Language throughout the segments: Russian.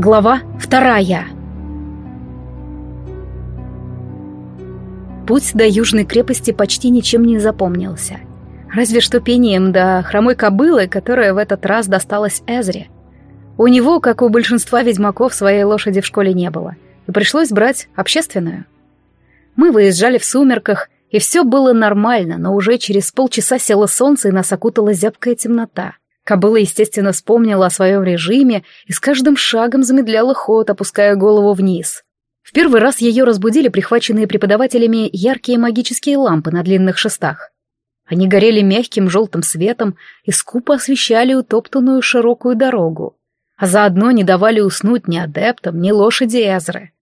Глава вторая. Путь до южной крепости почти ничем не запомнился. Разве что пением до хромой кобылы, которая в этот раз досталась Эзре. У него, как у большинства ведьмаков, своей лошади в школе не было, и пришлось брать общественную. Мы выезжали в сумерках, и все было нормально, но уже через полчаса село солнце, и нас окутала зябкая темнота. Кобыла, естественно, вспомнила о своем режиме и с каждым шагом замедляла ход, опуская голову вниз. В первый раз ее разбудили прихваченные преподавателями яркие магические лампы на длинных шестах. Они горели мягким желтым светом и скупо освещали утоптанную широкую дорогу, а заодно не давали уснуть ни адептам, ни лошади Эзры.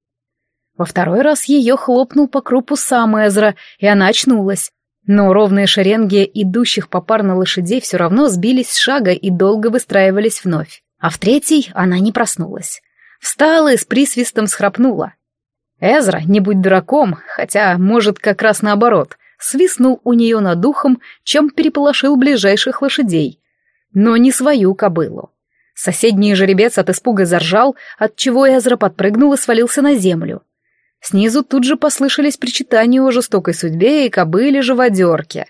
Во второй раз ее хлопнул по крупу сам Эзра, и она очнулась, но ровные шеренги идущих попарно лошадей все равно сбились с шага и долго выстраивались вновь. А в третий она не проснулась. Встала и с присвистом схрапнула. Эзра, не будь дураком, хотя, может, как раз наоборот, свистнул у нее над духом, чем переполошил ближайших лошадей. Но не свою кобылу. Соседний жеребец от испуга заржал, отчего Эзра подпрыгнул и свалился на землю. Снизу тут же послышались причитания о жестокой судьбе и кобыле-живодерке.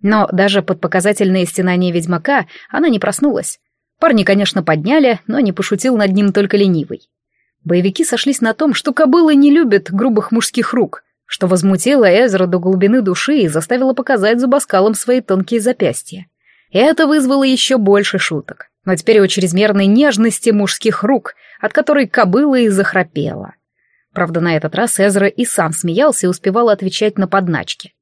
Но даже под показательные стенания ведьмака она не проснулась. Парни, конечно, подняли, но не пошутил над ним только ленивый. Боевики сошлись на том, что кобылы не любят грубых мужских рук, что возмутило Эзра до глубины души и заставило показать зубоскалом свои тонкие запястья. И это вызвало еще больше шуток. Но теперь о чрезмерной нежности мужских рук, от которой кобыла и захрапела. Правда, на этот раз Эзра и сам смеялся и успевал отвечать на подначки.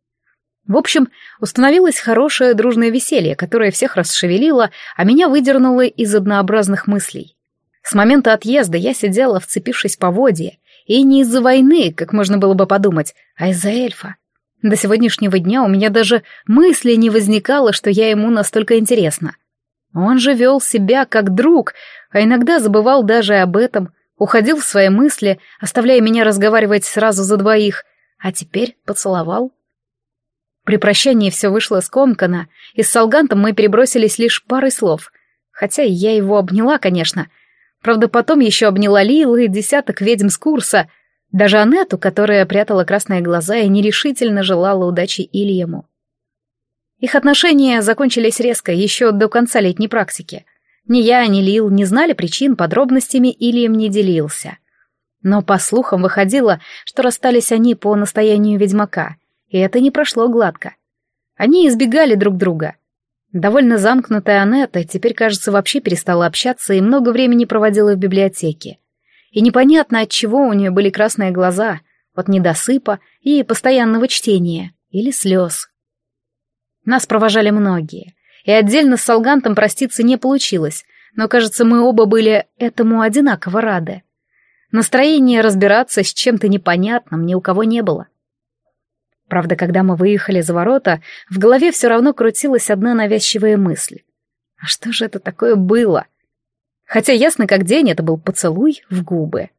В общем, установилось хорошее дружное веселье, которое всех расшевелило, а меня выдернуло из однообразных мыслей. С момента отъезда я сидела, вцепившись по воде, и не из-за войны, как можно было бы подумать, а из-за эльфа. До сегодняшнего дня у меня даже мысли не возникало, что я ему настолько интересна. Он же вел себя как друг, а иногда забывал даже об этом, уходил в свои мысли, оставляя меня разговаривать сразу за двоих, а теперь поцеловал. При прощании все вышло скомканно, и с Салгантом мы перебросились лишь парой слов, хотя я его обняла, конечно. Правда, потом еще обняла Лилу и десяток ведьм с курса, даже Анету, которая прятала красные глаза и нерешительно желала удачи Ильему. Их отношения закончились резко, еще до конца летней практики — ни я, ни Лил не знали причин, подробностями или им не делился. Но по слухам выходило, что расстались они по настоянию ведьмака, и это не прошло гладко. Они избегали друг друга. Довольно замкнутая Анетта теперь, кажется, вообще перестала общаться и много времени проводила в библиотеке. И непонятно, от чего у нее были красные глаза, от недосыпа и постоянного чтения, или слез. Нас провожали многие — и отдельно с Салгантом проститься не получилось, но, кажется, мы оба были этому одинаково рады. Настроения разбираться с чем-то непонятным ни у кого не было. Правда, когда мы выехали за ворота, в голове все равно крутилась одна навязчивая мысль. А что же это такое было? Хотя ясно как день, это был поцелуй в губы.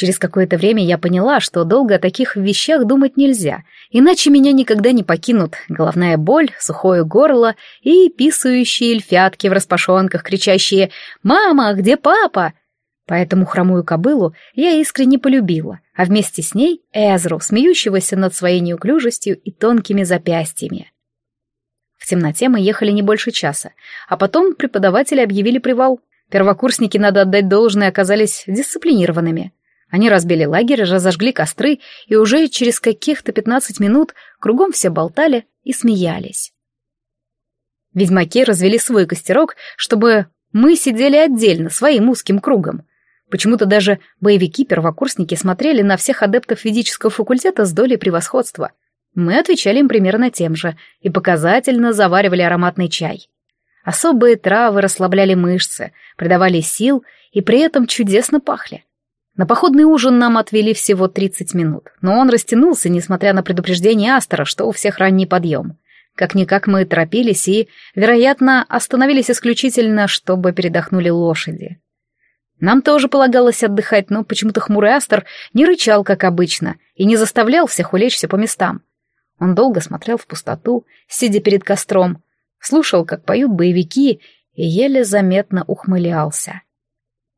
Через какое-то время я поняла, что долго о таких вещах думать нельзя, иначе меня никогда не покинут головная боль, сухое горло и писающие эльфятки в распашонках, кричащие «Мама, где папа?». Поэтому хромую кобылу я искренне полюбила, а вместе с ней Эзру, смеющегося над своей неуклюжестью и тонкими запястьями. В темноте мы ехали не больше часа, а потом преподаватели объявили привал. Первокурсники, надо отдать должное, оказались дисциплинированными. Они разбили лагерь, разожгли костры, и уже через каких-то пятнадцать минут кругом все болтали и смеялись. Ведьмаки развели свой костерок, чтобы мы сидели отдельно, своим узким кругом. Почему-то даже боевики-первокурсники смотрели на всех адептов ведического факультета с долей превосходства. Мы отвечали им примерно тем же и показательно заваривали ароматный чай. Особые травы расслабляли мышцы, придавали сил и при этом чудесно пахли. На походный ужин нам отвели всего 30 минут, но он растянулся, несмотря на предупреждение Астера, что у всех ранний подъем. Как-никак мы торопились и, вероятно, остановились исключительно, чтобы передохнули лошади. Нам тоже полагалось отдыхать, но почему-то хмурый Астер не рычал, как обычно, и не заставлял всех улечься по местам. Он долго смотрел в пустоту, сидя перед костром, слушал, как поют боевики, и еле заметно ухмылялся.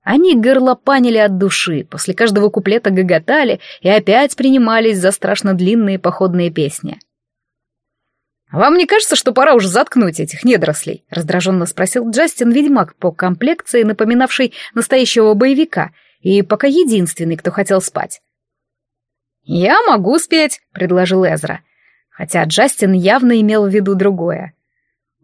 Они горлопанили от души, после каждого куплета гоготали и опять принимались за страшно длинные походные песни. «Вам не кажется, что пора уже заткнуть этих недорослей?» — раздраженно спросил Джастин Ведьмак по комплекции, напоминавший настоящего боевика, и пока единственный, кто хотел спать. «Я могу спеть», — предложил Эзра, хотя Джастин явно имел в виду другое.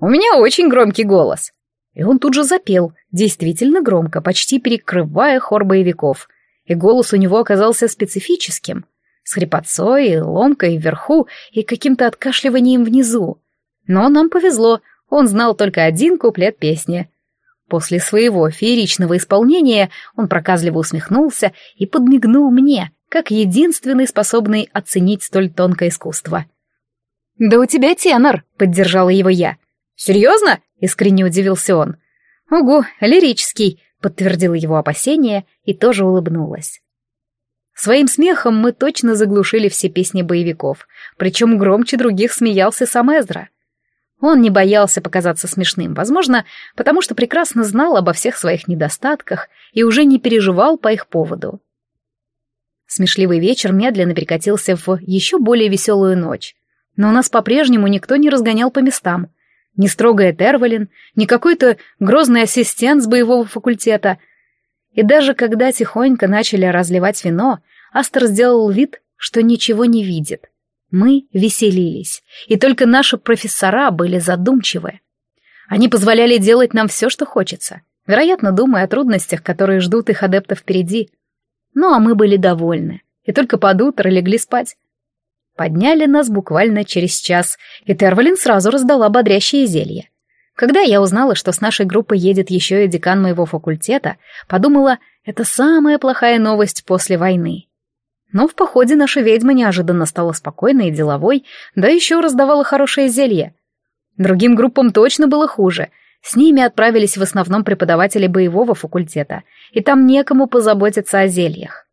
«У меня очень громкий голос». И он тут же запел, действительно громко, почти перекрывая хор боевиков. И голос у него оказался специфическим, с хрипотцой, ломкой вверху и каким-то откашливанием внизу. Но нам повезло, он знал только один куплет песни. После своего фееричного исполнения он проказливо усмехнулся и подмигнул мне, как единственный способный оценить столь тонкое искусство. «Да у тебя тенор», — поддержала его я. «Серьезно?» — искренне удивился он. «Угу, лирический», — подтвердила его опасение и тоже улыбнулась. Своим смехом мы точно заглушили все песни боевиков, причем громче других смеялся сам Эзра. Он не боялся показаться смешным, возможно, потому что прекрасно знал обо всех своих недостатках и уже не переживал по их поводу. Смешливый вечер медленно перекатился в еще более веселую ночь, но нас по-прежнему никто не разгонял по местам — ни строгая Тервалин, ни какой-то грозный ассистент с боевого факультета. И даже когда тихонько начали разливать вино, Астер сделал вид, что ничего не видит. Мы веселились, и только наши профессора были задумчивы. Они позволяли делать нам все, что хочется, вероятно, думая о трудностях, которые ждут их адептов впереди. Ну а мы были довольны, и только под утро легли спать. Подняли нас буквально через час, и Тервалин сразу раздала бодрящее зелье. Когда я узнала, что с нашей группой едет еще и декан моего факультета, подумала, это самая плохая новость после войны. Но в походе наша ведьма неожиданно стала спокойной и деловой, да еще раздавала хорошее зелье. Другим группам точно было хуже. С ними отправились в основном преподаватели боевого факультета, и там некому позаботиться о зельях.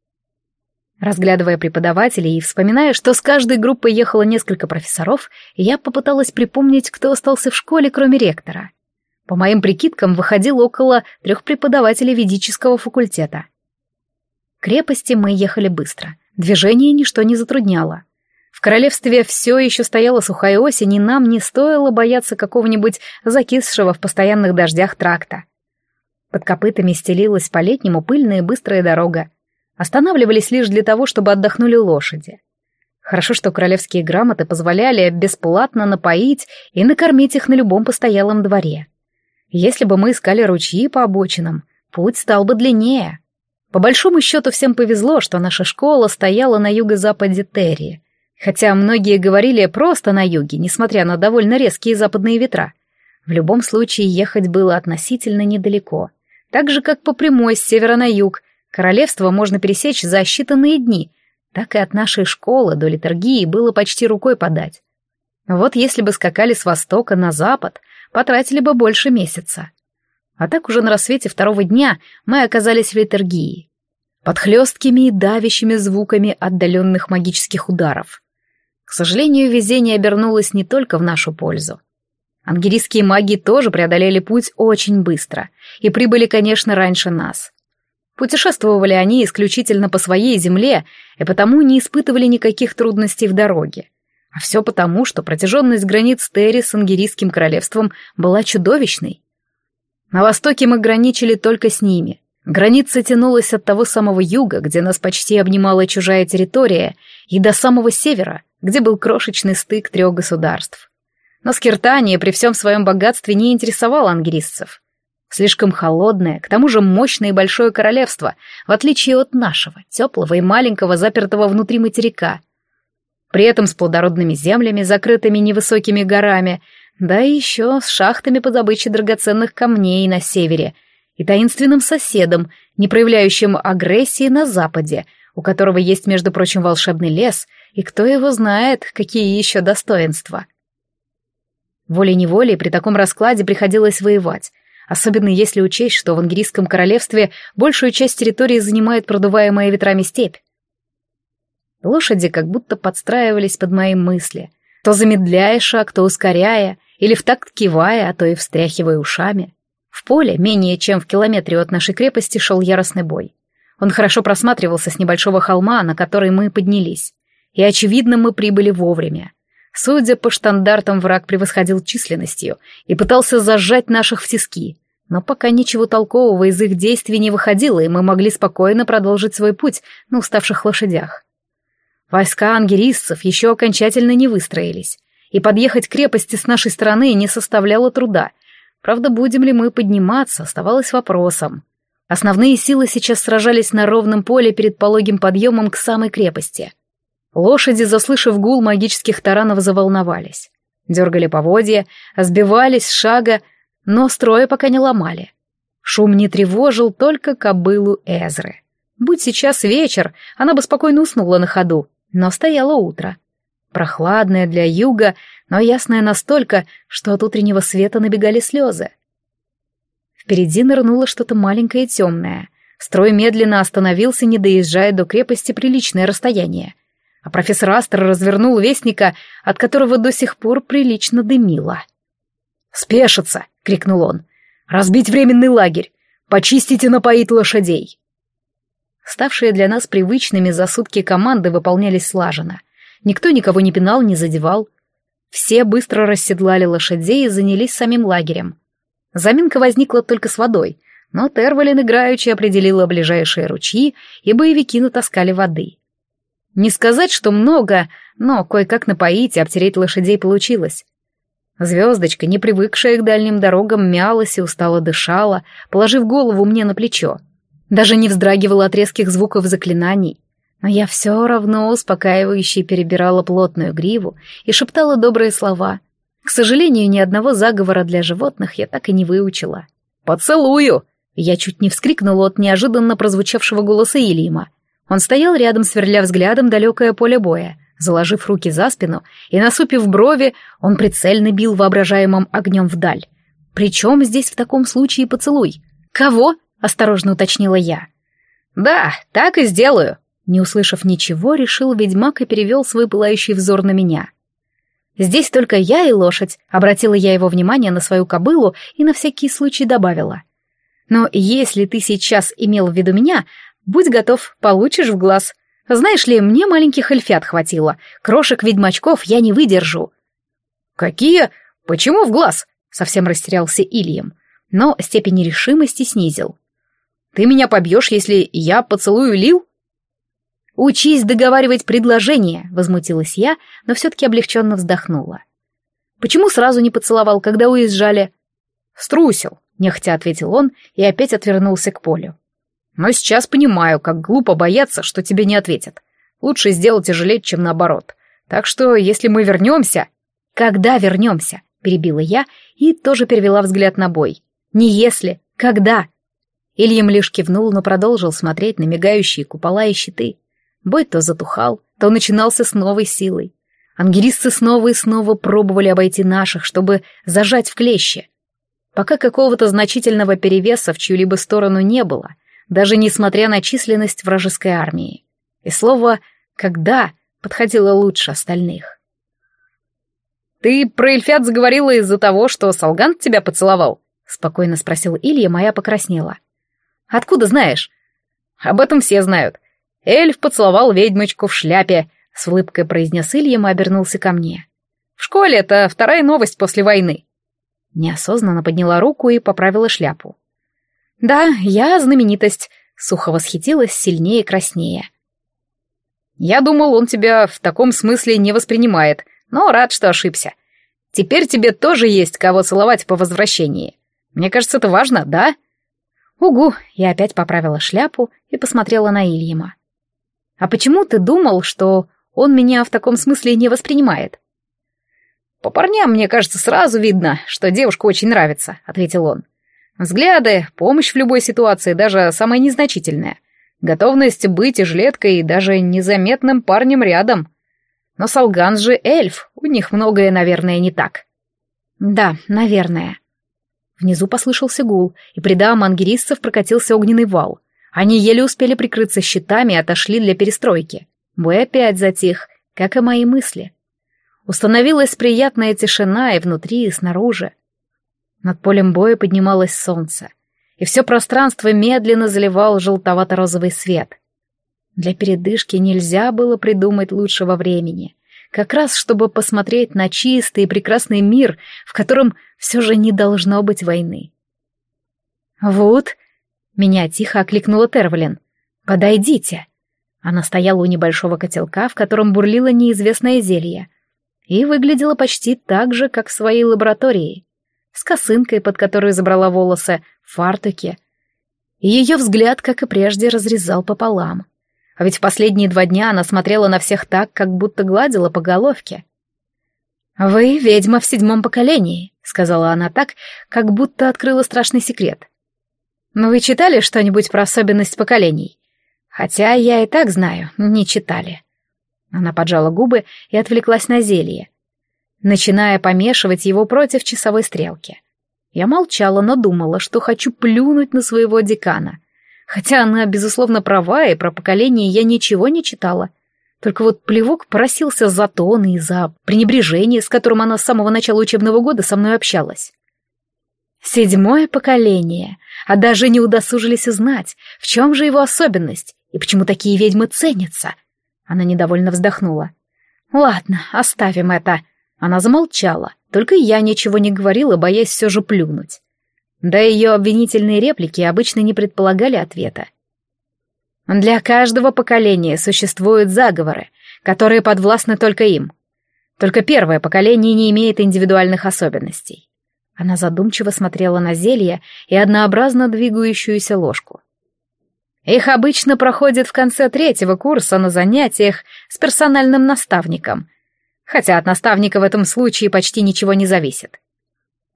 Разглядывая преподавателей и вспоминая, что с каждой группой ехало несколько профессоров, я попыталась припомнить, кто остался в школе, кроме ректора. По моим прикидкам, выходило около трех преподавателей ведического факультета. К крепости мы ехали быстро. Движение ничто не затрудняло. В королевстве все еще стояла сухая осень, и нам не стоило бояться какого-нибудь закисшего в постоянных дождях тракта. Под копытами стелилась по-летнему пыльная и быстрая дорога, Останавливались лишь для того, чтобы отдохнули лошади. Хорошо, что королевские грамоты позволяли бесплатно напоить и накормить их на любом постоялом дворе. Если бы мы искали ручьи по обочинам, путь стал бы длиннее. По большому счету всем повезло, что наша школа стояла на юго-западе Терри, хотя многие говорили просто на юге, несмотря на довольно резкие западные ветра. В любом случае ехать было относительно недалеко, так же, как по прямой с севера на юг, Королевство можно пересечь за считанные дни, так и от нашей школы до литургии было почти рукой подать. Вот если бы скакали с востока на запад, потратили бы больше месяца. А так уже на рассвете второго дня мы оказались в литургии. Под хлесткими и давящими звуками отдаленных магических ударов. К сожалению, везение обернулось не только в нашу пользу. Ангерийские маги тоже преодолели путь очень быстро и прибыли, конечно, раньше нас. Путешествовали они исключительно по своей земле и потому не испытывали никаких трудностей в дороге. А все потому, что протяженность границ Терри с Ангерийским королевством была чудовищной. На востоке мы граничили только с ними. Граница тянулась от того самого юга, где нас почти обнимала чужая территория, и до самого севера, где был крошечный стык трех государств. Но Скиртания при всем своем богатстве не интересовала ангерисцев. Слишком холодное, к тому же мощное и большое королевство, в отличие от нашего, теплого и маленького, запертого внутри материка. При этом с плодородными землями, закрытыми невысокими горами, да и еще с шахтами по добыче драгоценных камней на севере и таинственным соседом, не проявляющим агрессии на западе, у которого есть, между прочим, волшебный лес, и кто его знает, какие еще достоинства. Волей-неволей при таком раскладе приходилось воевать, особенно если учесть, что в Ангерийском королевстве большую часть территории занимает продуваемая ветрами степь. Лошади как будто подстраивались под мои мысли, то замедляя шаг, то ускоряя, или в такт кивая, а то и встряхивая ушами. В поле, менее чем в километре от нашей крепости, шел яростный бой. Он хорошо просматривался с небольшого холма, на который мы поднялись. И, очевидно, мы прибыли вовремя. Судя по штандартам, враг превосходил численностью и пытался зажать наших в тиски. Но пока ничего толкового из их действий не выходило, и мы могли спокойно продолжить свой путь на уставших лошадях. Войска ангерисцев еще окончательно не выстроились, и подъехать к крепости с нашей стороны не составляло труда. Правда, будем ли мы подниматься, оставалось вопросом. Основные силы сейчас сражались на ровном поле перед пологим подъемом к самой крепости. Лошади, заслышав гул магических таранов, заволновались. Дергали поводья, сбивались с шага, но строя пока не ломали. Шум не тревожил только кобылу Эзры. Будь сейчас вечер, она бы спокойно уснула на ходу, но стояло утро. Прохладное для юга, но ясное настолько, что от утреннего света набегали слезы. Впереди нырнуло что-то маленькое и темное. Строй медленно остановился, не доезжая до крепости приличное расстояние. А профессор Астер развернул вестника, от которого до сих пор прилично дымило. «Спешиться!» — крикнул он. «Разбить временный лагерь! Почистить и напоить лошадей!» Ставшие для нас привычными за сутки команды выполнялись слаженно. Никто никого не пинал, не задевал. Все быстро расседлали лошадей и занялись самим лагерем. Заминка возникла только с водой, но Тервалин играючи определила ближайшие ручьи, и боевики натаскали воды. Не сказать, что много, но кое-как напоить и обтереть лошадей получилось. Звездочка, не привыкшая к дальним дорогам, мялась и устало дышала, положив голову мне на плечо. Даже не вздрагивала от резких звуков заклинаний. Но я все равно успокаивающе перебирала плотную гриву и шептала добрые слова. К сожалению, ни одного заговора для животных я так и не выучила. «Поцелую!» Я чуть не вскрикнула от неожиданно прозвучавшего голоса Ильима. Он стоял рядом, сверля взглядом далекое поле боя. Заложив руки за спину и насупив брови, он прицельно бил воображаемым огнем вдаль. «Причем здесь в таком случае поцелуй?» «Кого?» — осторожно уточнила я. «Да, так и сделаю», — не услышав ничего, решил ведьмак и перевел свой пылающий взор на меня. «Здесь только я и лошадь», — обратила я его внимание на свою кобылу и на всякий случай добавила. «Но если ты сейчас имел в виду меня, будь готов, получишь в глаз. Знаешь ли, мне маленьких эльфят хватило. Крошек-ведьмачков я не выдержу». «Какие? Почему в глаз?» — совсем растерялся Ильям, но степень решимости снизил. «Ты меня побьешь, если я поцелую Лил?» «Учись договаривать предложения», — возмутилась я, но все-таки облегченно вздохнула. «Почему сразу не поцеловал, когда уезжали?» «Струсил», — нехотя ответил он и опять отвернулся к полю. «Но сейчас понимаю, как глупо бояться, что тебе не ответят. Лучше сделать и жалеть, чем наоборот. Так что, если мы вернемся...» «Когда вернемся?» — перебила я и тоже перевела взгляд на бой. «Не если, когда?» Ильям лишь кивнул, но продолжил смотреть на мигающие купола и щиты. Бой то затухал, то начинался с новой силой. Ангелисцы снова и снова пробовали обойти наших, чтобы зажать в клеще. Пока какого-то значительного перевеса в чью-либо сторону не было, даже несмотря на численность вражеской армии. И слово «когда» подходило лучше остальных. «Ты про эльфят заговорила из-за того, что Салгант тебя поцеловал?» — спокойно спросил Илья, моя покраснела. «Откуда знаешь?» «Об этом все знают. Эльф поцеловал ведьмочку в шляпе», — с улыбкой произнес Ильям и обернулся ко мне. «В школе это вторая новость после войны». Неосознанно подняла руку и поправила шляпу. «Да, я знаменитость», — сухо восхитилась, сильнее краснее. «Я думал, он тебя в таком смысле не воспринимает, но рад, что ошибся. Теперь тебе тоже есть кого целовать по возвращении. Мне кажется, это важно, да?» «Угу!» — я опять поправила шляпу и посмотрела на Ильяма. «А почему ты думал, что он меня в таком смысле не воспринимает?» «По парням, мне кажется, сразу видно, что девушка очень нравится», — ответил он. «Взгляды, помощь в любой ситуации, даже самая незначительная. Готовность быть и жилеткой, и даже незаметным парнем рядом. Но Салган же эльф, у них многое, наверное, не так». «Да, наверное», Внизу послышался гул, и при дам прокатился огненный вал. Они еле успели прикрыться щитами и отошли для перестройки. Бой опять затих, как и мои мысли. Установилась приятная тишина и внутри, и снаружи. Над полем боя поднималось солнце, и все пространство медленно заливал желтовато-розовый свет. Для передышки нельзя было придумать лучшего времени, как раз чтобы посмотреть на чистый и прекрасный мир, в котором все же не должно быть войны. «Вот», — меня тихо окликнула Тервлин, — «подойдите». Она стояла у небольшого котелка, в котором бурлило неизвестное зелье, и выглядела почти так же, как в своей лаборатории, с косынкой, под которой забрала волосы, в фартуке. И ее взгляд, как и прежде, разрезал пополам. А ведь в последние два дня она смотрела на всех так, как будто гладила по головке. «Вы ведьма в седьмом поколении», — сказала она так, как будто открыла страшный секрет. «Но вы читали что-нибудь про особенность поколений? Хотя я и так знаю, не читали. Она поджала губы и отвлеклась на зелье, начиная помешивать его против часовой стрелки. Я молчала, но думала, что хочу плюнуть на своего декана. Хотя она, безусловно, права, и про поколение я ничего не читала. Только вот плевок просился за тон и за пренебрежение, с которым она с самого начала учебного года со мной общалась. Седьмое поколение, а даже не удосужились узнать, в чем же его особенность, и почему такие ведьмы ценятся? Она недовольно вздохнула. Ладно, оставим это. Она замолчала, только я ничего не говорила, боясь все же плюнуть. Да ее обвинительные реплики обычно не предполагали ответа. Для каждого поколения существуют заговоры, которые подвластны только им. Только первое поколение не имеет индивидуальных особенностей. Она задумчиво смотрела на зелье и однообразно двигающуюся ложку. Их обычно проходят в конце третьего курса на занятиях с персональным наставником, хотя от наставника в этом случае почти ничего не зависит.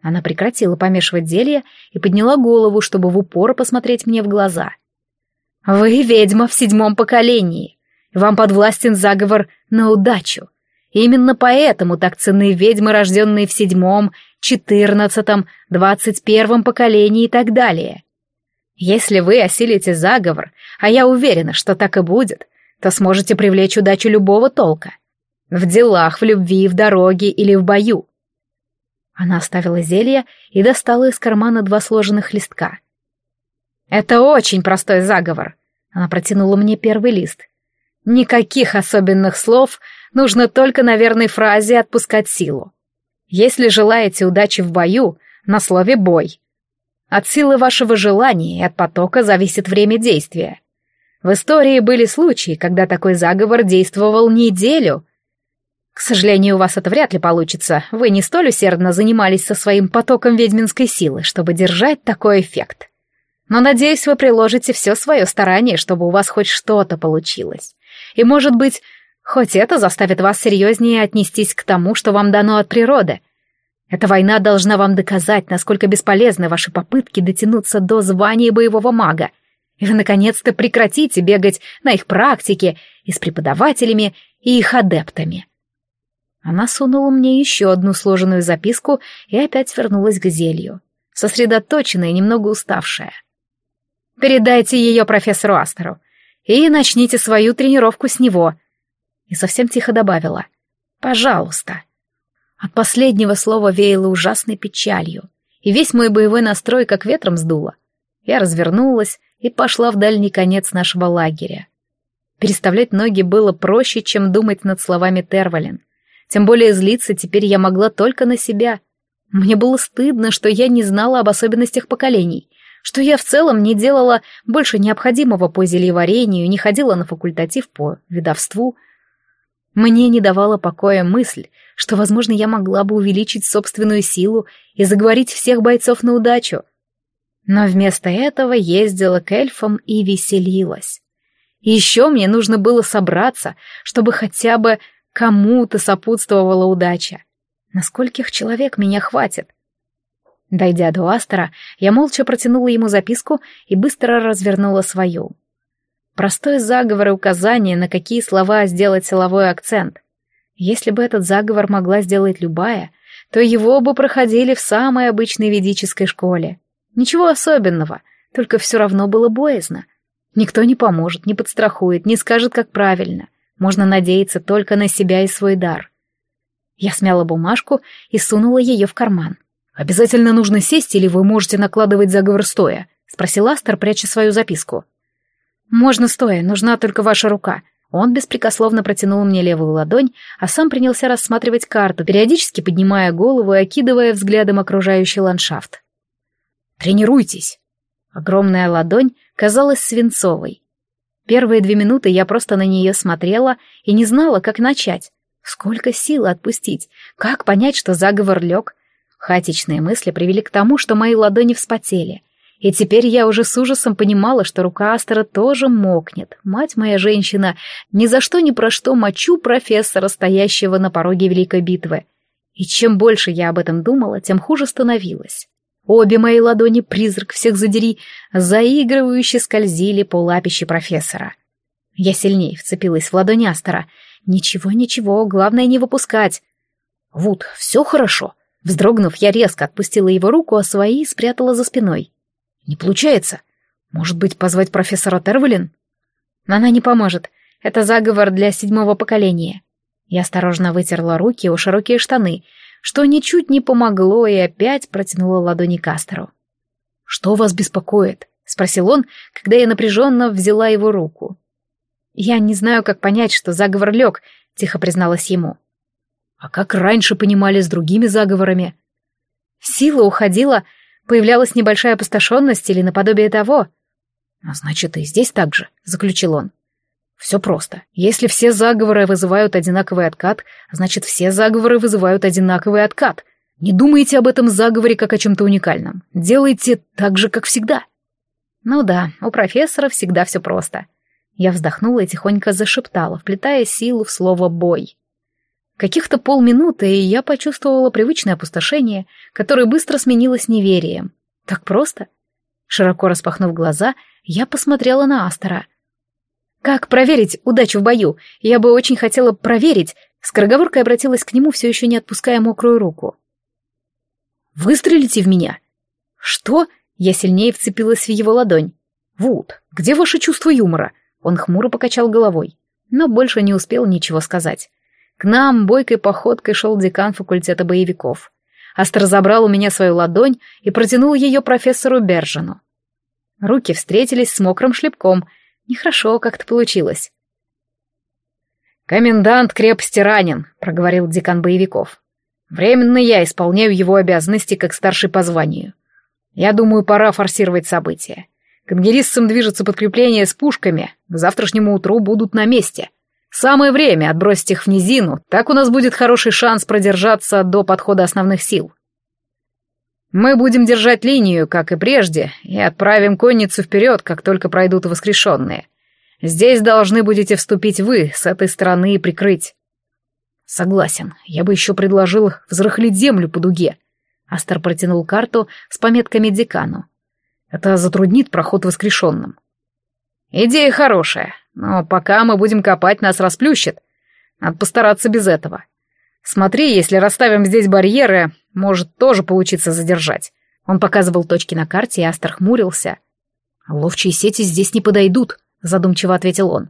Она прекратила помешивать зелье и подняла голову, чтобы в упор посмотреть мне в глаза. «Вы ведьма в седьмом поколении. Вам подвластен заговор на удачу. Именно поэтому так ценны ведьмы, рожденные в седьмом, четырнадцатом, двадцать первом поколении и так далее. Если вы осилите заговор, а я уверена, что так и будет, то сможете привлечь удачу любого толка. В делах, в любви, в дороге или в бою. Она оставила зелье и достала из кармана два сложенных листка. «Это очень простой заговор», — она протянула мне первый лист. «Никаких особенных слов, нужно только на верной фразе отпускать силу. Если желаете удачи в бою, на слове «бой», от силы вашего желания и от потока зависит время действия. В истории были случаи, когда такой заговор действовал неделю. К сожалению, у вас это вряд ли получится. Вы не столь усердно занимались со своим потоком ведьминской силы, чтобы держать такой эффект. Но, надеюсь, вы приложите все свое старание, чтобы у вас хоть что-то получилось. И, может быть, хоть это заставит вас серьезнее отнестись к тому, что вам дано от природы — эта война должна вам доказать, насколько бесполезны ваши попытки дотянуться до звания боевого мага. И вы, наконец-то, прекратите бегать на их практике и с преподавателями и их адептами. Она сунула мне еще одну сложенную записку и опять вернулась к зелью, сосредоточенная и немного уставшая. «Передайте ее профессору Астеру и начните свою тренировку с него». И совсем тихо добавила «Пожалуйста». От последнего слова веяло ужасной печалью, и весь мой боевой настрой как ветром сдуло. Я развернулась и пошла в дальний конец нашего лагеря. Переставлять ноги было проще, чем думать над словами Тервалин. Тем более злиться теперь я могла только на себя. Мне было стыдно, что я не знала об особенностях поколений, что я в целом не делала больше необходимого по зельеварению, не ходила на факультатив по ведовству — мне не давала покоя мысль, что, возможно, я могла бы увеличить собственную силу и заговорить всех бойцов на удачу. Но вместо этого ездила к эльфам и веселилась. Еще мне нужно было собраться, чтобы хотя бы кому-то сопутствовала удача. На скольких человек меня хватит? Дойдя до Астера, я молча протянула ему записку и быстро развернула свою. Простой заговор и указание, на какие слова сделать силовой акцент. Если бы этот заговор могла сделать любая, то его бы проходили в самой обычной ведической школе. Ничего особенного, только все равно было боязно. Никто не поможет, не подстрахует, не скажет, как правильно. Можно надеяться только на себя и свой дар. Я смяла бумажку и сунула ее в карман. «Обязательно нужно сесть, или вы можете накладывать заговор стоя?» — спросил Астер, пряча свою записку. «Можно стоя, нужна только ваша рука». Он беспрекословно протянул мне левую ладонь, а сам принялся рассматривать карту, периодически поднимая голову и окидывая взглядом окружающий ландшафт. «Тренируйтесь!» Огромная ладонь казалась свинцовой. Первые две минуты я просто на нее смотрела и не знала, как начать. Сколько сил отпустить? Как понять, что заговор лег? Хаотичные мысли привели к тому, что мои ладони вспотели. И теперь я уже с ужасом понимала, что рука Астера тоже мокнет. Мать моя женщина, ни за что ни про что мочу профессора, стоящего на пороге Великой битвы. И чем больше я об этом думала, тем хуже становилось. Обе мои ладони, призрак всех задери, заигрывающе скользили по лапище профессора. Я сильнее вцепилась в ладонь Астера. Ничего, ничего, главное не выпускать. Вот, все хорошо. Вздрогнув, я резко отпустила его руку, а свои спрятала за спиной. Не получается. Может быть, позвать профессора Тервелин? Она не поможет. Это заговор для седьмого поколения. Я осторожно вытерла руки о широкие штаны, что ничуть не помогло, и опять протянула ладони Кастеру. «Что вас беспокоит?» — спросил он, когда я напряженно взяла его руку. «Я не знаю, как понять, что заговор лег», — тихо призналась ему. «А как раньше понимали с другими заговорами?» Сила уходила, Появлялась небольшая опустошенность или наподобие того. «А значит, и здесь так же», — заключил он. «Все просто. Если все заговоры вызывают одинаковый откат, значит, все заговоры вызывают одинаковый откат. Не думайте об этом заговоре как о чем-то уникальном. Делайте так же, как всегда». Ну да, у профессора всегда все просто. Я вздохнула и тихонько зашептала, вплетая силу в слово «бой». Каких-то полминуты, и я почувствовала привычное опустошение, которое быстро сменилось неверием. Так просто? Широко распахнув глаза, я посмотрела на Астера. «Как проверить удачу в бою? Я бы очень хотела проверить!» Скороговоркой обратилась к нему, все еще не отпуская мокрую руку. «Выстрелите в меня!» «Что?» Я сильнее вцепилась в его ладонь. «Вуд, где ваше чувство юмора?» Он хмуро покачал головой, но больше не успел ничего сказать. К нам бойкой походкой шел декан факультета боевиков. Астер забрал у меня свою ладонь и протянул ее профессору Бержину. Руки встретились с мокрым шлепком. Нехорошо как-то получилось. «Комендант крепости ранен», — проговорил декан боевиков. «Временно я исполняю его обязанности как старший по званию. Я думаю, пора форсировать события. К ангелистцам движется подкрепление с пушками, к завтрашнему утру будут на месте. Самое время отбросить их в низину, так у нас будет хороший шанс продержаться до подхода основных сил. Мы будем держать линию, как и прежде, и отправим конницу вперед, как только пройдут воскрешенные. Здесь должны будете вступить вы, с этой стороны и прикрыть. Согласен, я бы еще предложил взрыхлить землю по дуге. Астер протянул карту с пометками декану. Это затруднит проход воскрешенным. Идея хорошая, но пока мы будем копать, нас расплющит. Надо постараться без этого. Смотри, если расставим здесь барьеры, может тоже получиться задержать. Он показывал точки на карте, и Астер хмурился. «Ловчие сети здесь не подойдут», — задумчиво ответил он.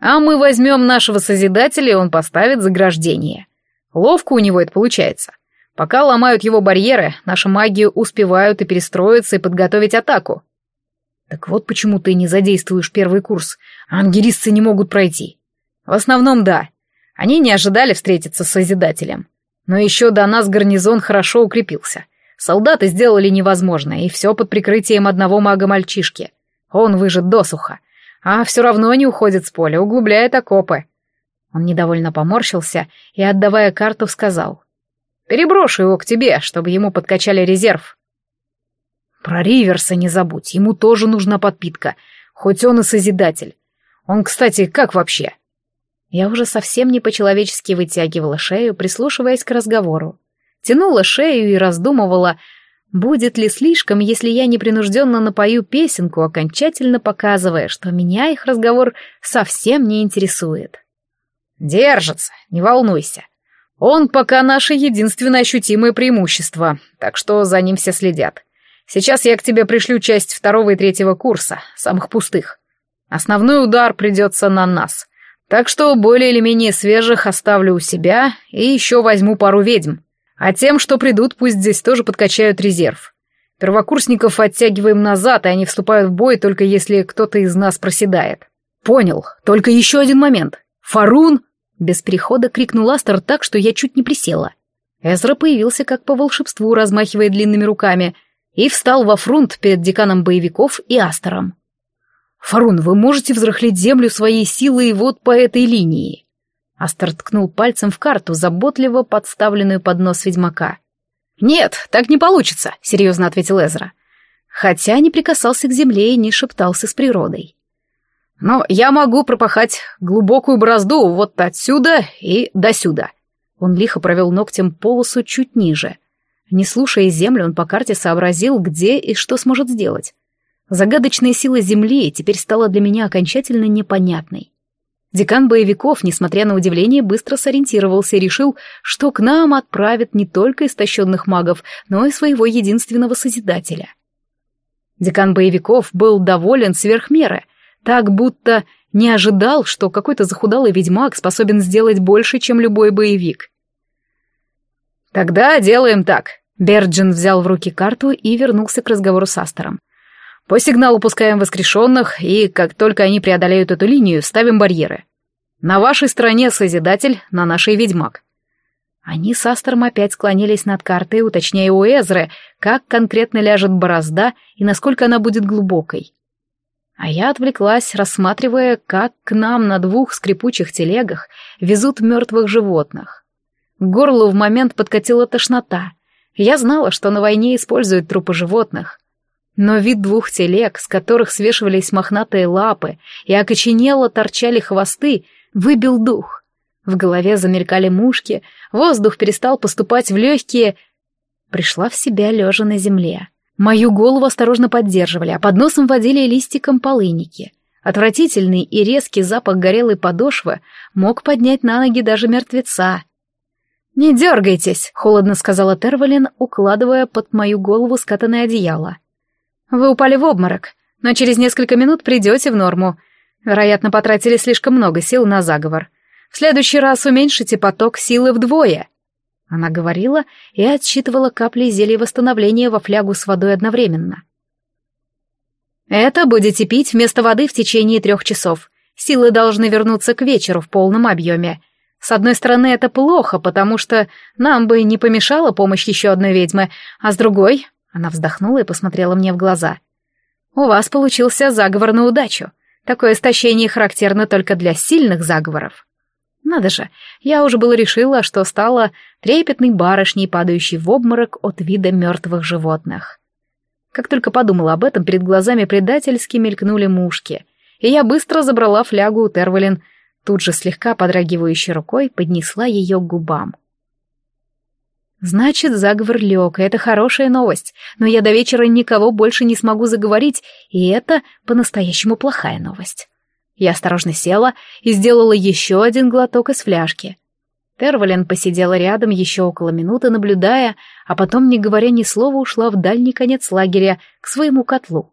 «А мы возьмем нашего Созидателя, и он поставит заграждение. Ловко у него это получается. Пока ломают его барьеры, наши маги успевают и перестроиться, и подготовить атаку. Так вот почему ты не задействуешь первый курс, а не могут пройти. В основном да. Они не ожидали встретиться с Созидателем. Но еще до нас гарнизон хорошо укрепился. Солдаты сделали невозможное, и все под прикрытием одного мага-мальчишки. Он выжат досуха. А все равно не уходит с поля, углубляет окопы. Он недовольно поморщился и, отдавая карту, сказал. «Переброшу его к тебе, чтобы ему подкачали резерв». Про Риверса не забудь, ему тоже нужна подпитка, хоть он и Созидатель. Он, кстати, как вообще?» Я уже совсем не по-человечески вытягивала шею, прислушиваясь к разговору. Тянула шею и раздумывала, будет ли слишком, если я непринужденно напою песенку, окончательно показывая, что меня их разговор совсем не интересует. «Держится, не волнуйся. Он пока наше единственное ощутимое преимущество, так что за ним все следят. Сейчас я к тебе пришлю часть второго и третьего курса, самых пустых. Основной удар придется на нас. Так что более или менее свежих оставлю у себя и еще возьму пару ведьм. А тем, что придут, пусть здесь тоже подкачают резерв. Первокурсников оттягиваем назад, и они вступают в бой только если кто-то из нас проседает. Понял. Только еще один момент. Фарун! Без перехода крикнул Астер так, что я чуть не присела. Эзра появился как по волшебству, размахивая длинными руками, и встал во фронт перед деканом боевиков и Астером. «Фарун, вы можете взрыхлить землю своей силой вот по этой линии?» Астер ткнул пальцем в карту, заботливо подставленную под нос ведьмака. «Нет, так не получится», — серьезно ответил Эзра. Хотя не прикасался к земле и не шептался с природой. «Но я могу пропахать глубокую борозду вот отсюда и досюда». Он лихо провел ногтем полосу чуть ниже. Не слушая землю, он по карте сообразил, где и что сможет сделать. Загадочная сила Земли теперь стала для меня окончательно непонятной. Декан боевиков, несмотря на удивление, быстро сориентировался и решил, что к нам отправят не только истощенных магов, но и своего единственного Созидателя. Декан боевиков был доволен сверх меры, так будто не ожидал, что какой-то захудалый ведьмак способен сделать больше, чем любой боевик. «Тогда делаем так», — Берджин взял в руки карту и вернулся к разговору с Астером. По сигналу пускаем воскрешенных, и как только они преодолеют эту линию, ставим барьеры. На вашей стороне Созидатель, на нашей Ведьмак. Они с Астером опять склонились над картой, уточняя у Эзры, как конкретно ляжет борозда и насколько она будет глубокой. А я отвлеклась, рассматривая, как к нам на двух скрипучих телегах везут мертвых животных. К горлу в момент подкатила тошнота. Я знала, что на войне используют трупы животных, но вид двух телег, с которых свешивались мохнатые лапы и окоченело торчали хвосты, выбил дух. В голове замелькали мушки, воздух перестал поступать в легкие. Пришла в себя лежа на земле. Мою голову осторожно поддерживали, а под носом водили листиком полыники. Отвратительный и резкий запах горелой подошвы мог поднять на ноги даже мертвеца. «Не дергайтесь», — холодно сказала Тервалин, укладывая под мою голову скатанное одеяло. Вы упали в обморок, но через несколько минут придете в норму. Вероятно, потратили слишком много сил на заговор. В следующий раз уменьшите поток силы вдвое. Она говорила и отсчитывала капли зелья восстановления во флягу с водой одновременно. Это будете пить вместо воды в течение трех часов. Силы должны вернуться к вечеру в полном объеме. С одной стороны, это плохо, потому что нам бы не помешала помощь еще одной ведьмы, а с другой она вздохнула и посмотрела мне в глаза. «У вас получился заговор на удачу. Такое истощение характерно только для сильных заговоров». Надо же, я уже было решила, что стала трепетной барышней, падающей в обморок от вида мертвых животных. Как только подумала об этом, перед глазами предательски мелькнули мушки, и я быстро забрала флягу у Тервалин, тут же слегка подрагивающей рукой поднесла ее к губам. Значит, заговор лег, и это хорошая новость, но я до вечера никого больше не смогу заговорить, и это по-настоящему плохая новость. Я осторожно села и сделала еще один глоток из фляжки. Тервален посидела рядом еще около минуты, наблюдая, а потом, не говоря ни слова, ушла в дальний конец лагеря, к своему котлу.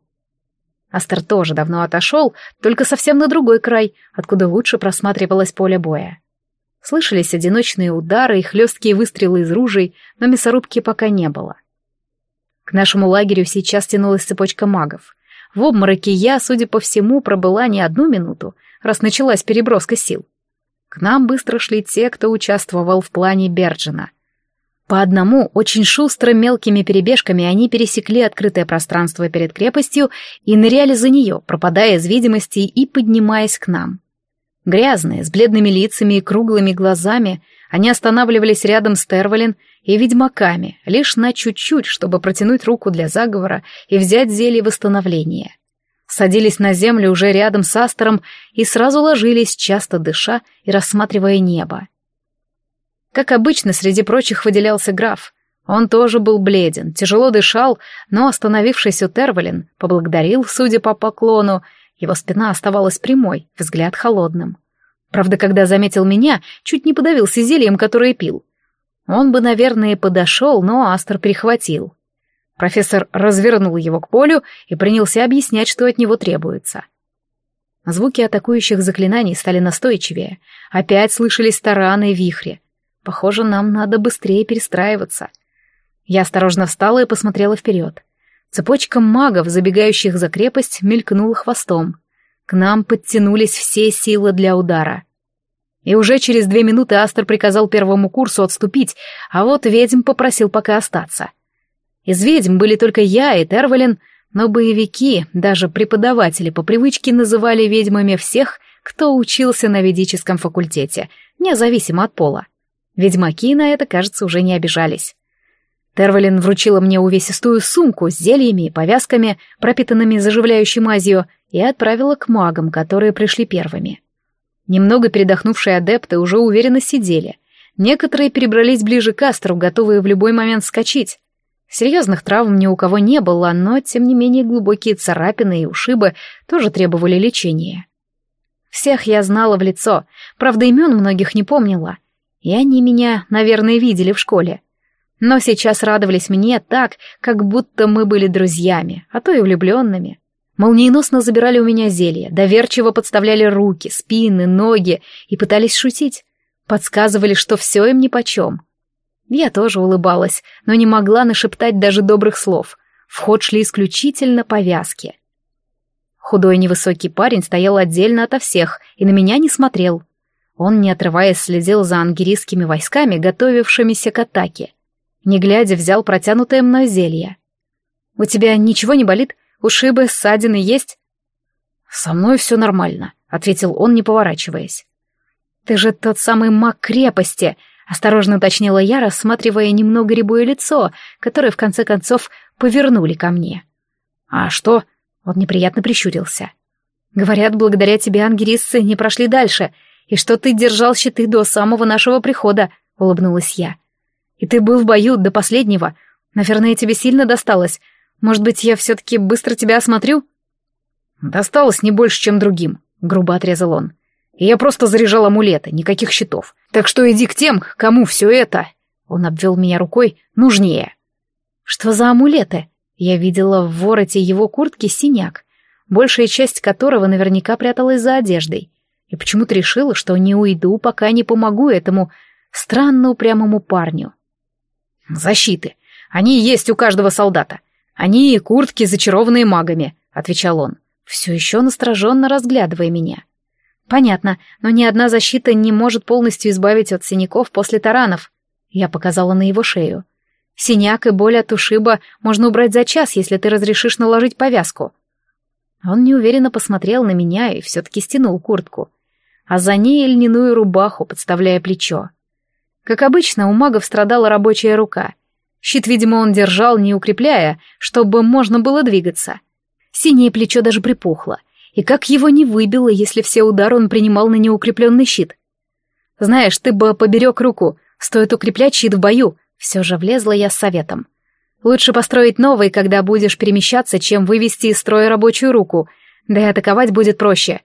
Астер тоже давно отошел, только совсем на другой край, откуда лучше просматривалось поле боя. Слышались одиночные удары и хлесткие выстрелы из ружей, но мясорубки пока не было. К нашему лагерю сейчас тянулась цепочка магов. В обмороке я, судя по всему, пробыла не одну минуту, раз началась переброска сил. К нам быстро шли те, кто участвовал в плане Берджина. По одному, очень шустро мелкими перебежками они пересекли открытое пространство перед крепостью и ныряли за нее, пропадая из видимости и поднимаясь к нам. Грязные, с бледными лицами и круглыми глазами, они останавливались рядом с Тервалин и ведьмаками, лишь на чуть-чуть, чтобы протянуть руку для заговора и взять зелье восстановления. Садились на землю уже рядом с Астером и сразу ложились, часто дыша и рассматривая небо. Как обычно, среди прочих выделялся граф. Он тоже был бледен, тяжело дышал, но, остановившись у Тервалин, поблагодарил, судя по поклону, его спина оставалась прямой, взгляд холодным. Правда, когда заметил меня, чуть не подавился зельем, которое пил. Он бы, наверное, подошел, но Астер перехватил. Профессор развернул его к полю и принялся объяснять, что от него требуется. Звуки атакующих заклинаний стали настойчивее. Опять слышались тараны и вихри. Похоже, нам надо быстрее перестраиваться. Я осторожно встала и посмотрела вперед. Цепочка магов, забегающих за крепость, мелькнула хвостом. К нам подтянулись все силы для удара. И уже через две минуты Астер приказал первому курсу отступить, а вот ведьм попросил пока остаться. Из ведьм были только я и Тервалин, но боевики, даже преподаватели по привычке называли ведьмами всех, кто учился на ведическом факультете, независимо от пола. Ведьмаки на это, кажется, уже не обижались. Тервалин вручила мне увесистую сумку с зельями и повязками, пропитанными заживляющей мазью, и отправила к магам, которые пришли первыми. Немного передохнувшие адепты уже уверенно сидели. Некоторые перебрались ближе к Астру, готовые в любой момент скачить. Серьезных травм ни у кого не было, но, тем не менее, глубокие царапины и ушибы тоже требовали лечения. Всех я знала в лицо, правда, имен многих не помнила. И они меня, наверное, видели в школе. Но сейчас радовались мне так, как будто мы были друзьями, а то и влюбленными. Молниеносно забирали у меня зелья, доверчиво подставляли руки, спины, ноги и пытались шутить. Подсказывали, что все им нипочем. Я тоже улыбалась, но не могла нашептать даже добрых слов. В ход шли исключительно повязки. Худой невысокий парень стоял отдельно ото всех и на меня не смотрел. Он, не отрываясь, следил за ангерийскими войсками, готовившимися к атаке. Не глядя, взял протянутое мной зелье. «У тебя ничего не болит? Ушибы, ссадины есть?» «Со мной все нормально», — ответил он, не поворачиваясь. «Ты же тот самый маг крепости», — осторожно уточнила я, рассматривая немного рябое лицо, которое, в конце концов, повернули ко мне. «А что?» — он неприятно прищурился. «Говорят, благодаря тебе ангерисцы не прошли дальше, и что ты держал щиты до самого нашего прихода», — улыбнулась я. «И ты был в бою до последнего. Наверное, тебе сильно досталось. Может быть, я все-таки быстро тебя осмотрю?» «Досталось не больше, чем другим», — грубо отрезал он. «И я просто заряжал амулеты, никаких щитов. Так что иди к тем, кому все это...» Он обвел меня рукой. «Нужнее». «Что за амулеты?» Я видела в вороте его куртки синяк, большая часть которого наверняка пряталась за одеждой и почему-то решила, что не уйду, пока не помогу этому странно упрямому парню. «Защиты. Они есть у каждого солдата. Они и куртки, зачарованные магами», — отвечал он, все еще настороженно разглядывая меня. «Понятно, но ни одна защита не может полностью избавить от синяков после таранов». Я показала на его шею. «Синяк и боль от ушиба можно убрать за час, если ты разрешишь наложить повязку». Он неуверенно посмотрел на меня и все-таки стянул куртку а за ней льняную рубаху, подставляя плечо. Как обычно, у магов страдала рабочая рука. Щит, видимо, он держал, не укрепляя, чтобы можно было двигаться. Синее плечо даже припухло. И как его не выбило, если все удары он принимал на неукрепленный щит? Знаешь, ты бы поберег руку, стоит укреплять щит в бою. Все же влезла я с советом. Лучше построить новый, когда будешь перемещаться, чем вывести из строя рабочую руку, да и атаковать будет проще.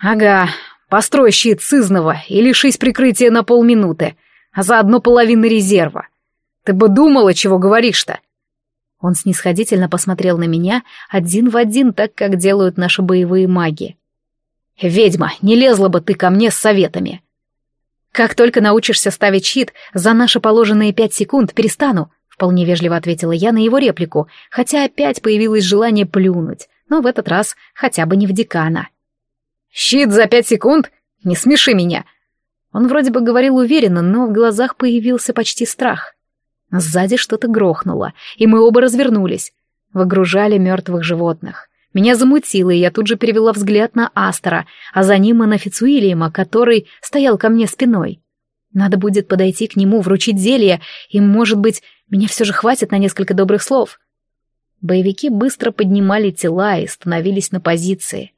«Ага, построй щит сызного и лишись прикрытия на полминуты, а заодно половины резерва. Ты бы думала, чего говоришь-то?» Он снисходительно посмотрел на меня один в один, так как делают наши боевые маги. «Ведьма, не лезла бы ты ко мне с советами!» «Как только научишься ставить щит, за наши положенные пять секунд перестану», вполне вежливо ответила я на его реплику, хотя опять появилось желание плюнуть, но в этот раз хотя бы не в декана. «Щит за пять секунд? Не смеши меня!» Он вроде бы говорил уверенно, но в глазах появился почти страх. Сзади что-то грохнуло, и мы оба развернулись. Выгружали мертвых животных. Меня замутило, и я тут же перевела взгляд на Астера, а за ним и на Фицуилиема, который стоял ко мне спиной. Надо будет подойти к нему, вручить зелье, и, может быть, меня все же хватит на несколько добрых слов. Боевики быстро поднимали тела и становились на позиции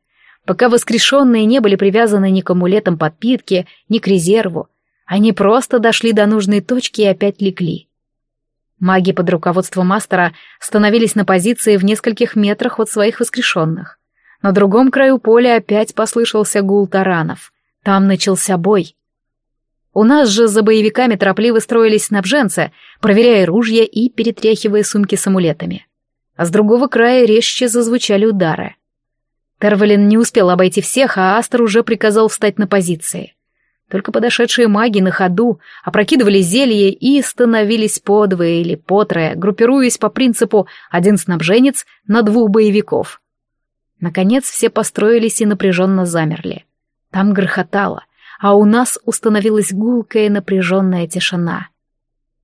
пока воскрешенные не были привязаны ни к амулетам подпитки, ни к резерву. Они просто дошли до нужной точки и опять легли. Маги под руководством мастера становились на позиции в нескольких метрах от своих воскрешенных. На другом краю поля опять послышался гул таранов. Там начался бой. У нас же за боевиками торопливо строились снабженцы, проверяя ружья и перетряхивая сумки с амулетами. А с другого края резче зазвучали удары. Тервелин не успел обойти всех, а Астер уже приказал встать на позиции. Только подошедшие маги на ходу опрокидывали зелье и становились подвое или потрое, группируясь по принципу «один снабженец на двух боевиков». Наконец все построились и напряженно замерли. Там грохотало, а у нас установилась гулкая напряженная тишина.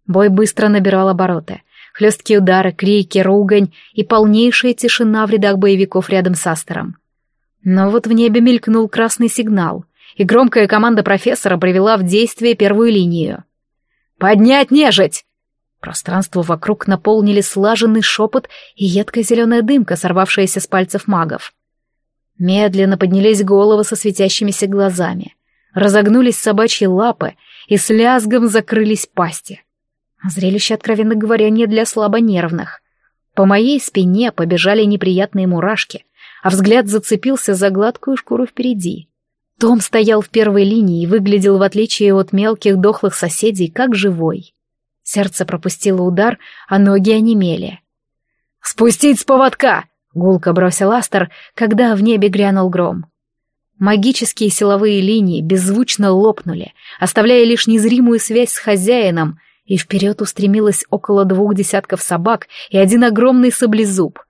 Бой быстро набирал обороты. Хлесткие удары, крики, ругань и полнейшая тишина в рядах боевиков рядом с Астером. Но вот в небе мелькнул красный сигнал, и громкая команда профессора привела в действие первую линию. «Поднять нежить!» Пространство вокруг наполнили слаженный шепот и едкая зеленая дымка, сорвавшаяся с пальцев магов. Медленно поднялись головы со светящимися глазами, разогнулись собачьи лапы и с лязгом закрылись пасти. Зрелище, откровенно говоря, не для слабонервных. По моей спине побежали неприятные мурашки, а взгляд зацепился за гладкую шкуру впереди. Том стоял в первой линии и выглядел, в отличие от мелких дохлых соседей, как живой. Сердце пропустило удар, а ноги онемели. «Спустить с поводка!» — гулко бросил Астер, когда в небе грянул гром. Магические силовые линии беззвучно лопнули, оставляя лишь незримую связь с хозяином, и вперед устремилось около двух десятков собак и один огромный саблезуб.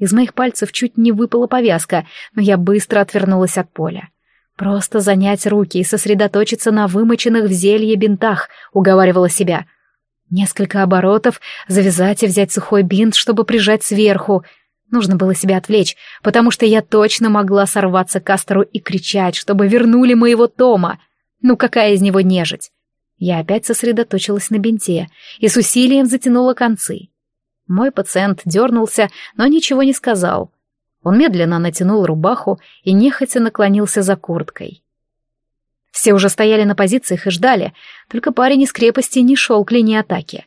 Из моих пальцев чуть не выпала повязка, но я быстро отвернулась от поля. Просто занять руки и сосредоточиться на вымоченных в зелье бинтах, уговаривала себя. Несколько оборотов, завязать и взять сухой бинт, чтобы прижать сверху. Нужно было себя отвлечь, потому что я точно могла сорваться к Астеру и кричать, чтобы вернули моего Тома. Ну какая из него нежить? Я опять сосредоточилась на бинте и с усилием затянула концы. Мой пациент дернулся, но ничего не сказал. Он медленно натянул рубаху и нехотя наклонился за курткой. Все уже стояли на позициях и ждали, только парень из крепости не шел к линии атаки.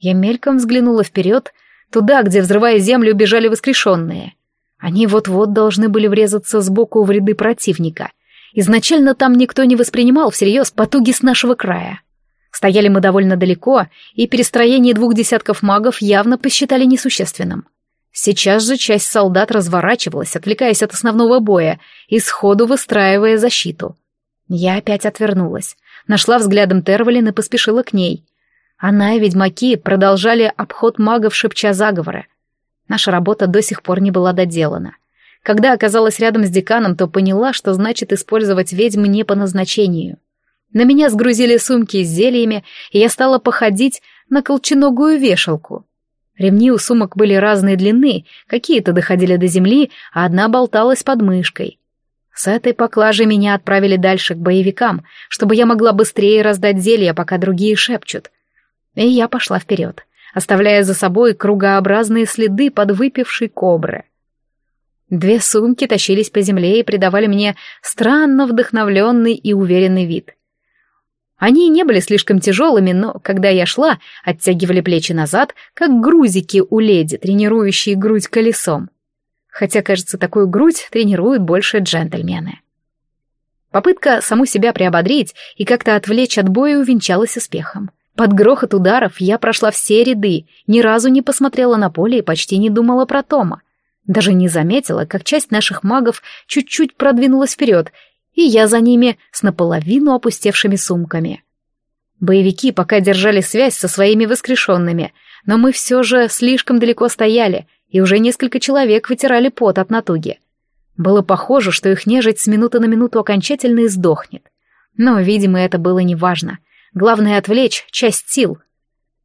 Я мельком взглянула вперед, туда, где, взрывая землю, бежали воскрешенные. Они вот-вот должны были врезаться сбоку в ряды противника. Изначально там никто не воспринимал всерьез потуги с нашего края. Стояли мы довольно далеко, и перестроение двух десятков магов явно посчитали несущественным. Сейчас же часть солдат разворачивалась, отвлекаясь от основного боя и сходу выстраивая защиту. Я опять отвернулась, нашла взглядом Тервалин и поспешила к ней. Она и ведьмаки продолжали обход магов, шепча заговоры. Наша работа до сих пор не была доделана. Когда оказалась рядом с деканом, то поняла, что значит использовать ведьм не по назначению. На меня сгрузили сумки с зельями, и я стала походить на колченогую вешалку. Ремни у сумок были разной длины, какие-то доходили до земли, а одна болталась под мышкой. С этой поклажей меня отправили дальше к боевикам, чтобы я могла быстрее раздать зелья, пока другие шепчут. И я пошла вперед, оставляя за собой кругообразные следы подвыпившей кобры. Две сумки тащились по земле и придавали мне странно вдохновленный и уверенный вид. Они не были слишком тяжелыми, но когда я шла, оттягивали плечи назад, как грузики у леди, тренирующие грудь колесом. Хотя, кажется, такую грудь тренируют больше джентльмены. Попытка саму себя приободрить и как-то отвлечь от боя увенчалась успехом. Под грохот ударов я прошла все ряды, ни разу не посмотрела на поле и почти не думала про Тома. Даже не заметила, как часть наших магов чуть-чуть продвинулась вперед и я за ними с наполовину опустевшими сумками. Боевики пока держали связь со своими воскрешенными, но мы все же слишком далеко стояли, и уже несколько человек вытирали пот от натуги. Было похоже, что их нежить с минуты на минуту окончательно издохнет. Но, видимо, это было неважно. Главное — отвлечь часть сил.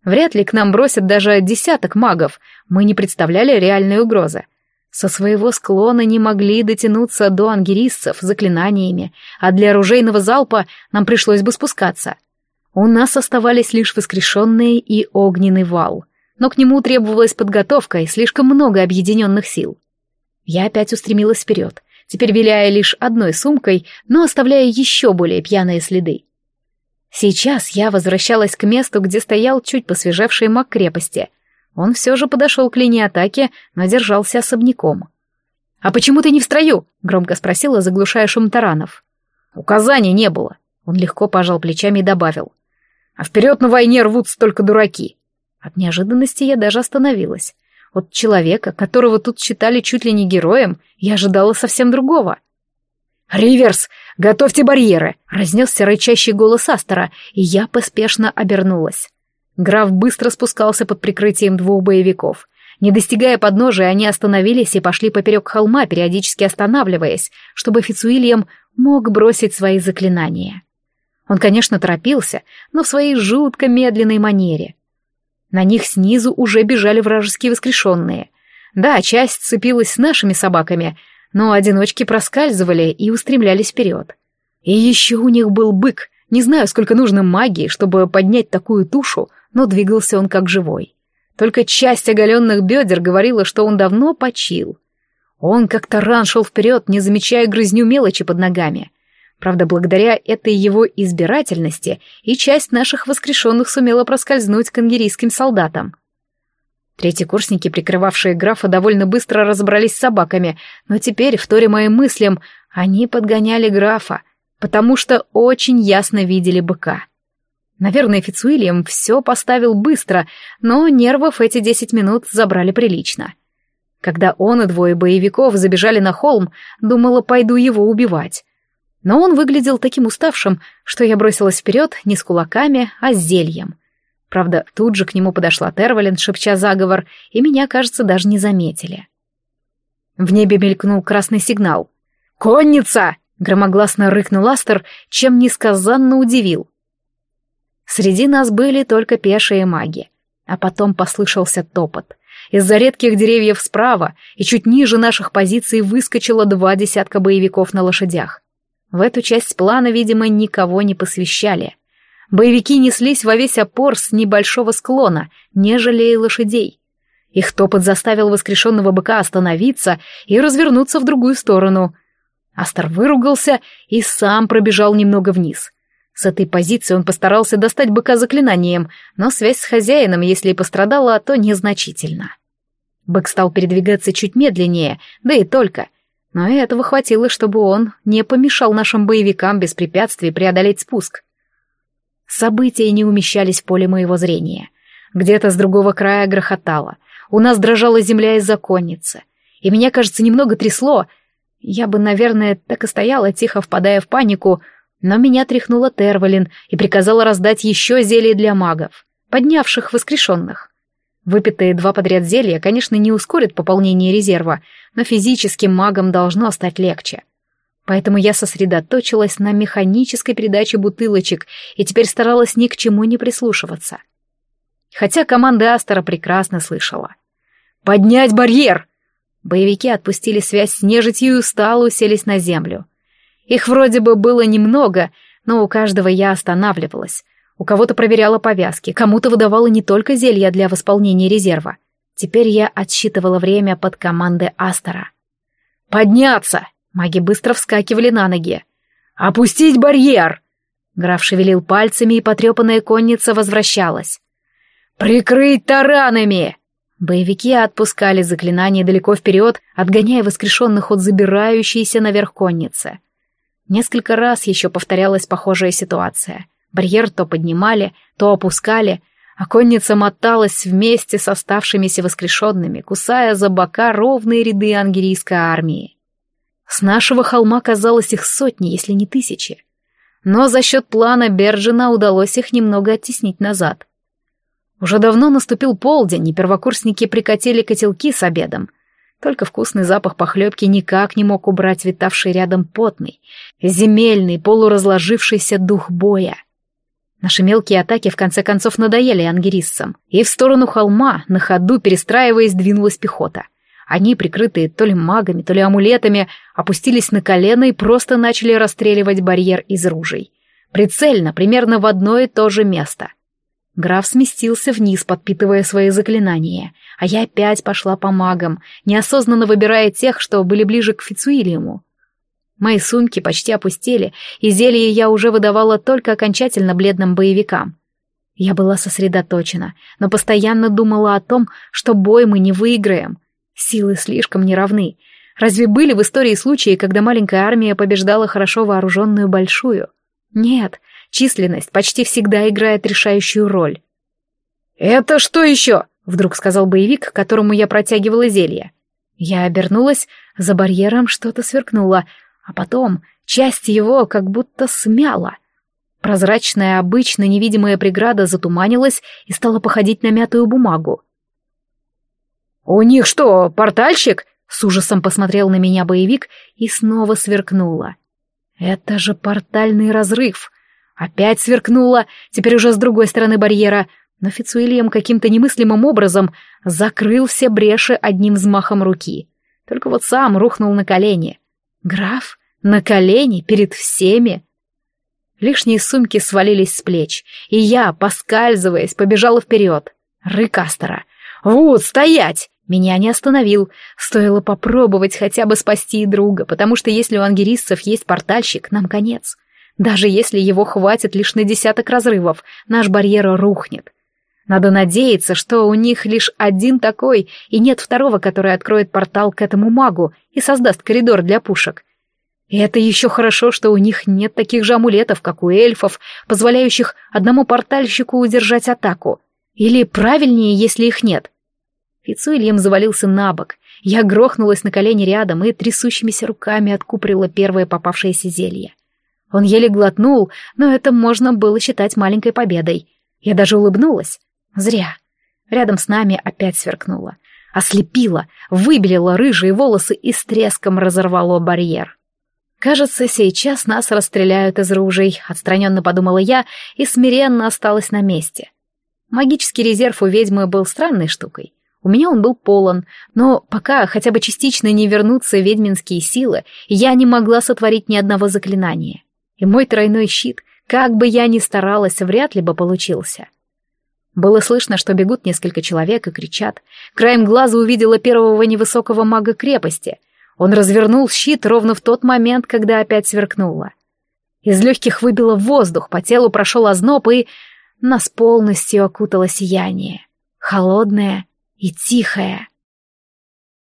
Вряд ли к нам бросят даже десяток магов, мы не представляли реальной угрозы. Со своего склона не могли дотянуться до ангерисцев заклинаниями, а для оружейного залпа нам пришлось бы спускаться. У нас оставались лишь воскрешенные и огненный вал, но к нему требовалась подготовка и слишком много объединенных сил. Я опять устремилась вперед, теперь виляя лишь одной сумкой, но оставляя еще более пьяные следы. Сейчас я возвращалась к месту, где стоял чуть посвежевший маг крепости — он все же подошел к линии атаки, но держался особняком. «А почему ты не в строю?» — громко спросила, заглушая шум таранов. «Указаний не было», — он легко пожал плечами и добавил. «А вперед на войне рвутся только дураки». От неожиданности я даже остановилась. От человека, которого тут считали чуть ли не героем, я ожидала совсем другого. «Риверс, готовьте барьеры!» — разнесся рычащий голос Астера, и я поспешно обернулась. Граф быстро спускался под прикрытием двух боевиков. Не достигая подножия, они остановились и пошли поперек холма, периодически останавливаясь, чтобы Фицуильям мог бросить свои заклинания. Он, конечно, торопился, но в своей жутко медленной манере. На них снизу уже бежали вражеские воскрешенные. Да, часть цепилась с нашими собаками, но одиночки проскальзывали и устремлялись вперед. И еще у них был бык. Не знаю, сколько нужно магии, чтобы поднять такую тушу, но двигался он как живой. Только часть оголенных бедер говорила, что он давно почил. Он как таран шел вперед, не замечая грызню мелочи под ногами. Правда, благодаря этой его избирательности и часть наших воскрешенных сумела проскользнуть к ангерийским солдатам. Третьекурсники, прикрывавшие графа, довольно быстро разобрались с собаками, но теперь, вторя моим мыслям, они подгоняли графа, потому что очень ясно видели быка. Наверное, Фицуильям все поставил быстро, но нервов эти десять минут забрали прилично. Когда он и двое боевиков забежали на холм, думала, пойду его убивать. Но он выглядел таким уставшим, что я бросилась вперед не с кулаками, а с зельем. Правда, тут же к нему подошла Тервалин, шепча заговор, и меня, кажется, даже не заметили. В небе мелькнул красный сигнал. «Конница!» — громогласно рыкнул Астер, чем несказанно удивил. Среди нас были только пешие маги. А потом послышался топот. Из-за редких деревьев справа и чуть ниже наших позиций выскочило два десятка боевиков на лошадях. В эту часть плана, видимо, никого не посвящали. Боевики неслись во весь опор с небольшого склона, не жалея лошадей. Их топот заставил воскрешенного быка остановиться и развернуться в другую сторону. Астер выругался и сам пробежал немного вниз. С этой позиции он постарался достать быка заклинанием, но связь с хозяином, если и пострадала, то незначительно. Бык стал передвигаться чуть медленнее, да и только — но этого хватило, чтобы он не помешал нашим боевикам без препятствий преодолеть спуск. События не умещались в поле моего зрения. Где-то с другого края грохотало. У нас дрожала земля из-за конницы. И меня, кажется, немного трясло. Я бы, наверное, так и стояла, тихо впадая в панику, но меня тряхнула Тервалин и приказала раздать еще зелье для магов, поднявших воскрешенных. Выпитые два подряд зелья, конечно, не ускорят пополнение резерва, но физическим магам должно стать легче. Поэтому я сосредоточилась на механической передаче бутылочек и теперь старалась ни к чему не прислушиваться. Хотя команда Астера прекрасно слышала. «Поднять барьер!» Боевики отпустили связь с нежитью и устало уселись на землю. Их вроде бы было немного, но у каждого я останавливалась, у кого-то проверяла повязки, кому-то выдавала не только зелья для восполнения резерва. Теперь я отсчитывала время под команды Астера. «Подняться!» Маги быстро вскакивали на ноги. «Опустить барьер!» Граф шевелил пальцами, и потрепанная конница возвращалась. «Прикрыть таранами!» Боевики отпускали заклинания далеко вперед, отгоняя воскрешенных от забирающейся наверх конницы. Несколько раз еще повторялась похожая ситуация — Барьер то поднимали, то опускали, а конница моталась вместе с оставшимися воскрешенными, кусая за бока ровные ряды ангерийской армии. С нашего холма казалось их сотни, если не тысячи. Но за счет плана Берджина удалось их немного оттеснить назад. Уже давно наступил полдень, и первокурсники прикатили котелки с обедом. Только вкусный запах похлебки никак не мог убрать витавший рядом потный, земельный, полуразложившийся дух боя. Наши мелкие атаки в конце концов надоели ангериссам, и в сторону холма, на ходу перестраиваясь, двинулась пехота. Они, прикрытые то ли магами, то ли амулетами, опустились на колено и просто начали расстреливать барьер из ружей. Прицельно, примерно в одно и то же место. Граф сместился вниз, подпитывая свои заклинания, а я опять пошла по магам, неосознанно выбирая тех, что были ближе к Фицуилиуму. Мои сумки почти опустели, и зелье я уже выдавала только окончательно бледным боевикам. Я была сосредоточена, но постоянно думала о том, что бой мы не выиграем. Силы слишком неравны. Разве были в истории случаи, когда маленькая армия побеждала хорошо вооруженную большую? Нет, численность почти всегда играет решающую роль. «Это что еще?» — вдруг сказал боевик, которому я протягивала зелье. Я обернулась, за барьером что-то сверкнуло — а потом Часть его как будто смяла. Прозрачная, обычно невидимая преграда затуманилась и стала походить на мятую бумагу. «У них что, портальщик?» — с ужасом посмотрел на меня боевик и снова сверкнуло. «Это же портальный разрыв!» Опять сверкнуло, теперь уже с другой стороны барьера, но Фицуильям каким-то немыслимым образом закрыл все бреши одним взмахом руки. Только вот сам рухнул на колени. Граф? На колени? Перед всеми? Лишние сумки свалились с плеч, и я, поскальзываясь, побежала вперед. Рык Астера. «Вуд, стоять!» Меня не остановил. Стоило попробовать хотя бы спасти друга, потому что если у ангерисцев есть портальщик, нам конец. Даже если его хватит лишь на десяток разрывов, наш барьер рухнет. Надо надеяться, что у них лишь один такой, и нет второго, который откроет портал к этому магу и создаст коридор для пушек. И это еще хорошо, что у них нет таких же амулетов, как у эльфов, позволяющих одному портальщику удержать атаку. Или правильнее, если их нет. Фицуильям завалился на бок. Я грохнулась на колени рядом и трясущимися руками откуприла первое попавшееся зелье. Он еле глотнул, но это можно было считать маленькой победой. Я даже улыбнулась. Зря. Рядом с нами опять сверкнуло. Ослепило, выбелило рыжие волосы и с треском разорвало барьер. «Кажется, сейчас нас расстреляют из ружей», — отстраненно подумала я и смиренно осталась на месте. Магический резерв у ведьмы был странной штукой. У меня он был полон, но пока хотя бы частично не вернутся ведьминские силы, я не могла сотворить ни одного заклинания и мой тройной щит, как бы я ни старалась, вряд ли бы получился. Было слышно, что бегут несколько человек и кричат. Краем глаза увидела первого невысокого мага крепости. Он развернул щит ровно в тот момент, когда опять сверкнуло. Из легких выбило воздух, по телу прошел озноб, и нас полностью окутало сияние. Холодное и тихое.